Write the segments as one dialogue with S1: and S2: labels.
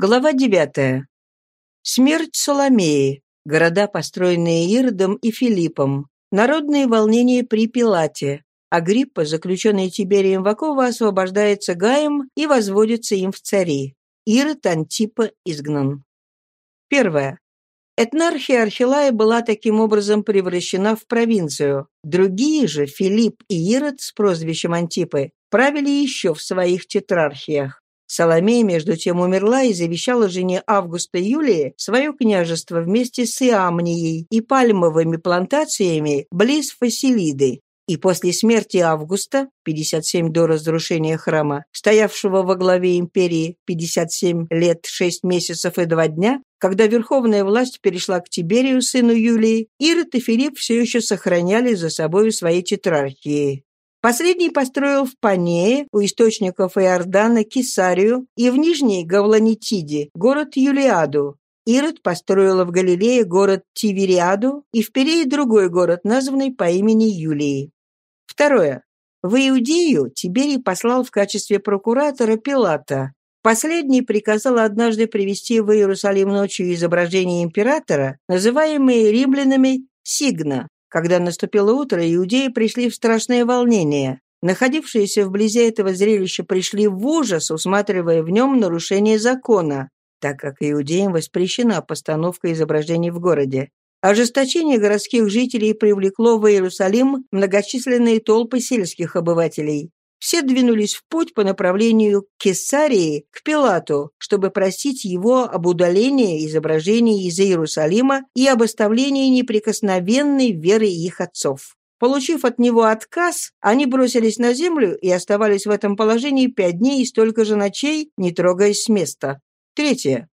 S1: Глава 9. Смерть Соломеи. Города, построенные Иродом и Филиппом. Народные волнения при Пилате. Агриппа, заключенный Тиберием Вакова, освобождается Гаем и возводится им в цари. Ирод Антипа изгнан. Первое. Этнархия Архилая была таким образом превращена в провинцию. Другие же, Филипп и Ирод с прозвищем Антипы, правили еще в своих тетрархиях. Соломея, между тем, умерла и завещала жене Августа Юлии свое княжество вместе с Иамнией и пальмовыми плантациями близ Фасилиды. И после смерти Августа, 57 до разрушения храма, стоявшего во главе империи 57 лет 6 месяцев и 2 дня, когда верховная власть перешла к Тиберию, сыну Юлии, Ирод и Филипп все еще сохраняли за собой свои тетрархии. Последний построил в Панее, у источников Иордана, Кесарию и в Нижней Гавланитиде, город Юлиаду. Ирод построила в Галилее город Тивериаду и в Перее другой город, названный по имени Юлии. Второе. В Иудею Тиберий послал в качестве прокуратора Пилата. Последний приказал однажды привести в Иерусалим ночью изображение императора, называемое римлянами «сигна», когда наступило утро, иудеи пришли в страшное волнение. Находившиеся вблизи этого зрелища пришли в ужас, усматривая в нем нарушение закона, так как иудеям воспрещена постановка изображений в городе. Ожесточение городских жителей привлекло в Иерусалим многочисленные толпы сельских обывателей. Все двинулись в путь по направлению к Кесарии, к Пилату, чтобы просить его об удалении изображений из Иерусалима и об оставлении неприкосновенной веры их отцов. Получив от него отказ, они бросились на землю и оставались в этом положении пять дней и столько же ночей, не трогаясь с места. Третье.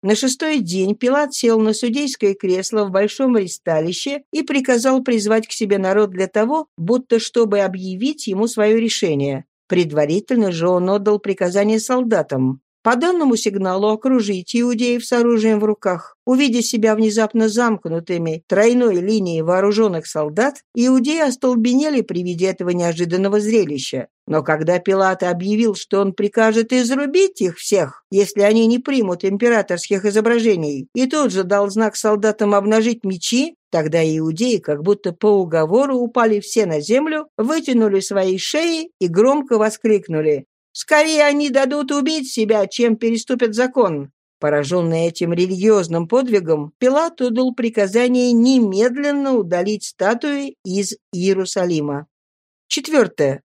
S1: На шестой день Пилат сел на судейское кресло в большом ристалище и приказал призвать к себе народ для того, будто чтобы объявить ему свое решение. Предварительно же он отдал приказание солдатам. По данному сигналу окружить иудеев с оружием в руках. Увидя себя внезапно замкнутыми тройной линией вооруженных солдат, иудеи остолбенели при виде этого неожиданного зрелища. Но когда Пилат объявил, что он прикажет изрубить их всех, если они не примут императорских изображений, и тут же дал знак солдатам обнажить мечи, Тогда иудеи, как будто по уговору, упали все на землю, вытянули свои шеи и громко воскликнули Скорее они дадут убить себя, чем переступят закон. Пораженный этим религиозным подвигом, Пилат отдал приказание немедленно удалить статуи из Иерусалима. Четвертое.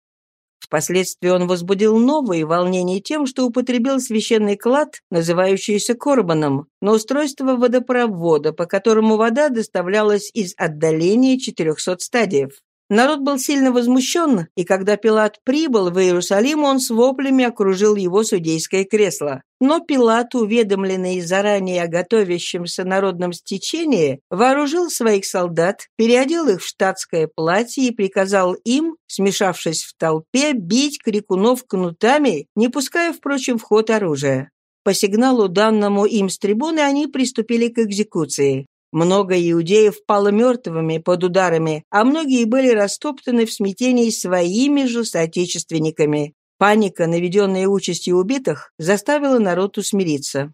S1: Впоследствии он возбудил новые волнения тем, что употребил священный клад, называющийся корбаном, на устройство водопровода, по которому вода доставлялась из отдаления 400 стадиев. Народ был сильно возмущен, и когда Пилат прибыл в Иерусалим, он с воплями окружил его судейское кресло. Но Пилат, уведомленный заранее о готовящемся народном стечении, вооружил своих солдат, переодел их в штатское платье и приказал им, смешавшись в толпе, бить крикунов кнутами, не пуская, впрочем, в ход оружия. По сигналу, данному им с трибуны, они приступили к экзекуции. Много иудеев пало мертвыми под ударами, а многие были растоптаны в смятении своими же соотечественниками. Паника, наведенная участью убитых, заставила народ усмириться.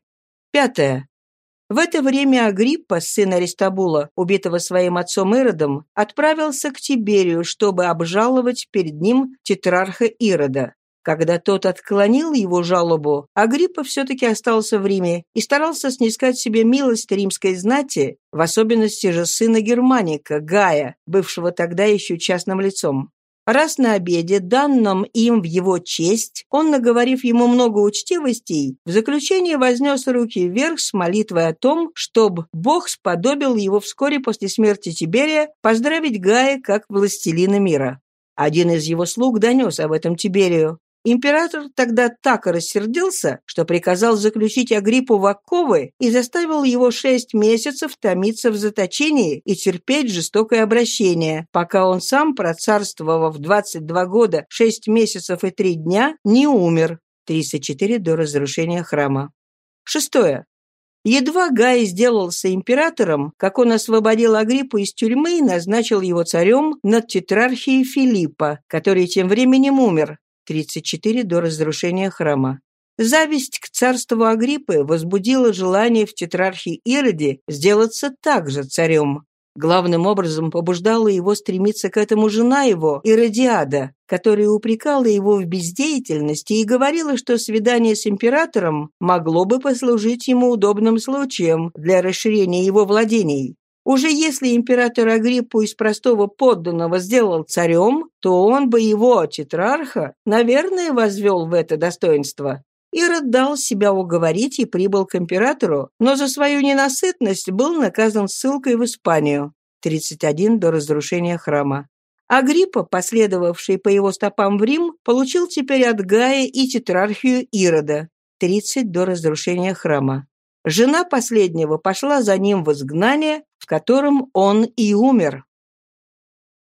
S1: Пятое. В это время Агриппа, сын Аристабула, убитого своим отцом Иродом, отправился к Тиберию, чтобы обжаловать перед ним тетрарха Ирода. Когда тот отклонил его жалобу, Агриппа все-таки остался в Риме и старался снискать себе милость римской знати, в особенности же сына Германика, Гая, бывшего тогда еще частным лицом. Раз на обеде, данном им в его честь, он, наговорив ему много учтивостей, в заключение вознес руки вверх с молитвой о том, чтобы Бог сподобил его вскоре после смерти Тиберия поздравить Гая как властелина мира. Один из его слуг донес об этом Тиберию. Император тогда так рассердился, что приказал заключить Агриппу в оковы и заставил его шесть месяцев томиться в заточении и терпеть жестокое обращение, пока он сам, процарствовав 22 года, 6 месяцев и 3 дня, не умер. 34 до разрушения храма. Шестое. Едва Гай сделался императором, как он освободил Агриппу из тюрьмы и назначил его царем над тетрархией Филиппа, который тем временем умер, 34 до разрушения храма. Зависть к царству Агриппы возбудила желание в тетрархии Ироде сделаться также царем. Главным образом побуждала его стремиться к этому жена его, Иродиада, которая упрекала его в бездеятельности и говорила, что свидание с императором могло бы послужить ему удобным случаем для расширения его владений. Уже если император Агриппу из простого подданного сделал царем, то он бы его, тетрарха, наверное, возвел в это достоинство. Ирод дал себя уговорить и прибыл к императору, но за свою ненасытность был наказан ссылкой в Испанию. 31 до разрушения храма. Агриппа, последовавший по его стопам в Рим, получил теперь от Гая и тетрархию Ирода. 30 до разрушения храма. Жена последнего пошла за ним в изгнание, в котором он и умер.